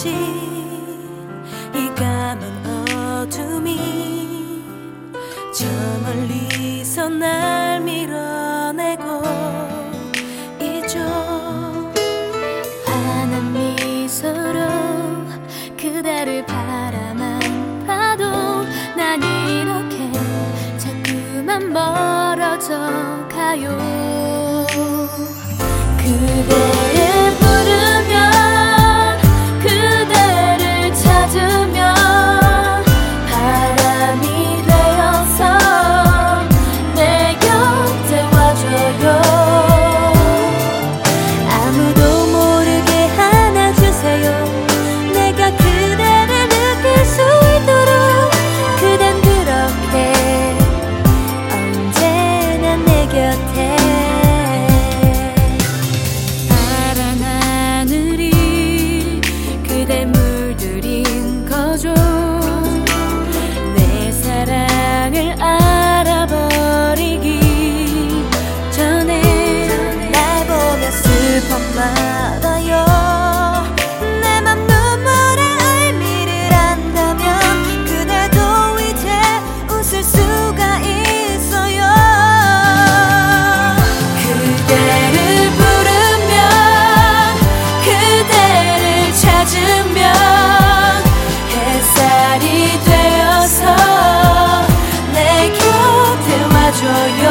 있지. 이 까만 어둠이 저 멀리서 날 밀어내고 있죠. 환한 미소로 그대를 바라만 봐도 난 이렇게 자꾸만 멀어져 가요. 그대 비춰요.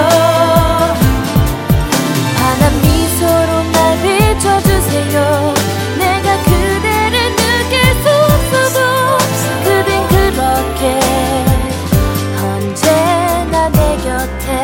환한 미소로 날 비춰주세요. 내가 그대를 느낄 수 없어도 그댄 그렇게 언제나 내 곁에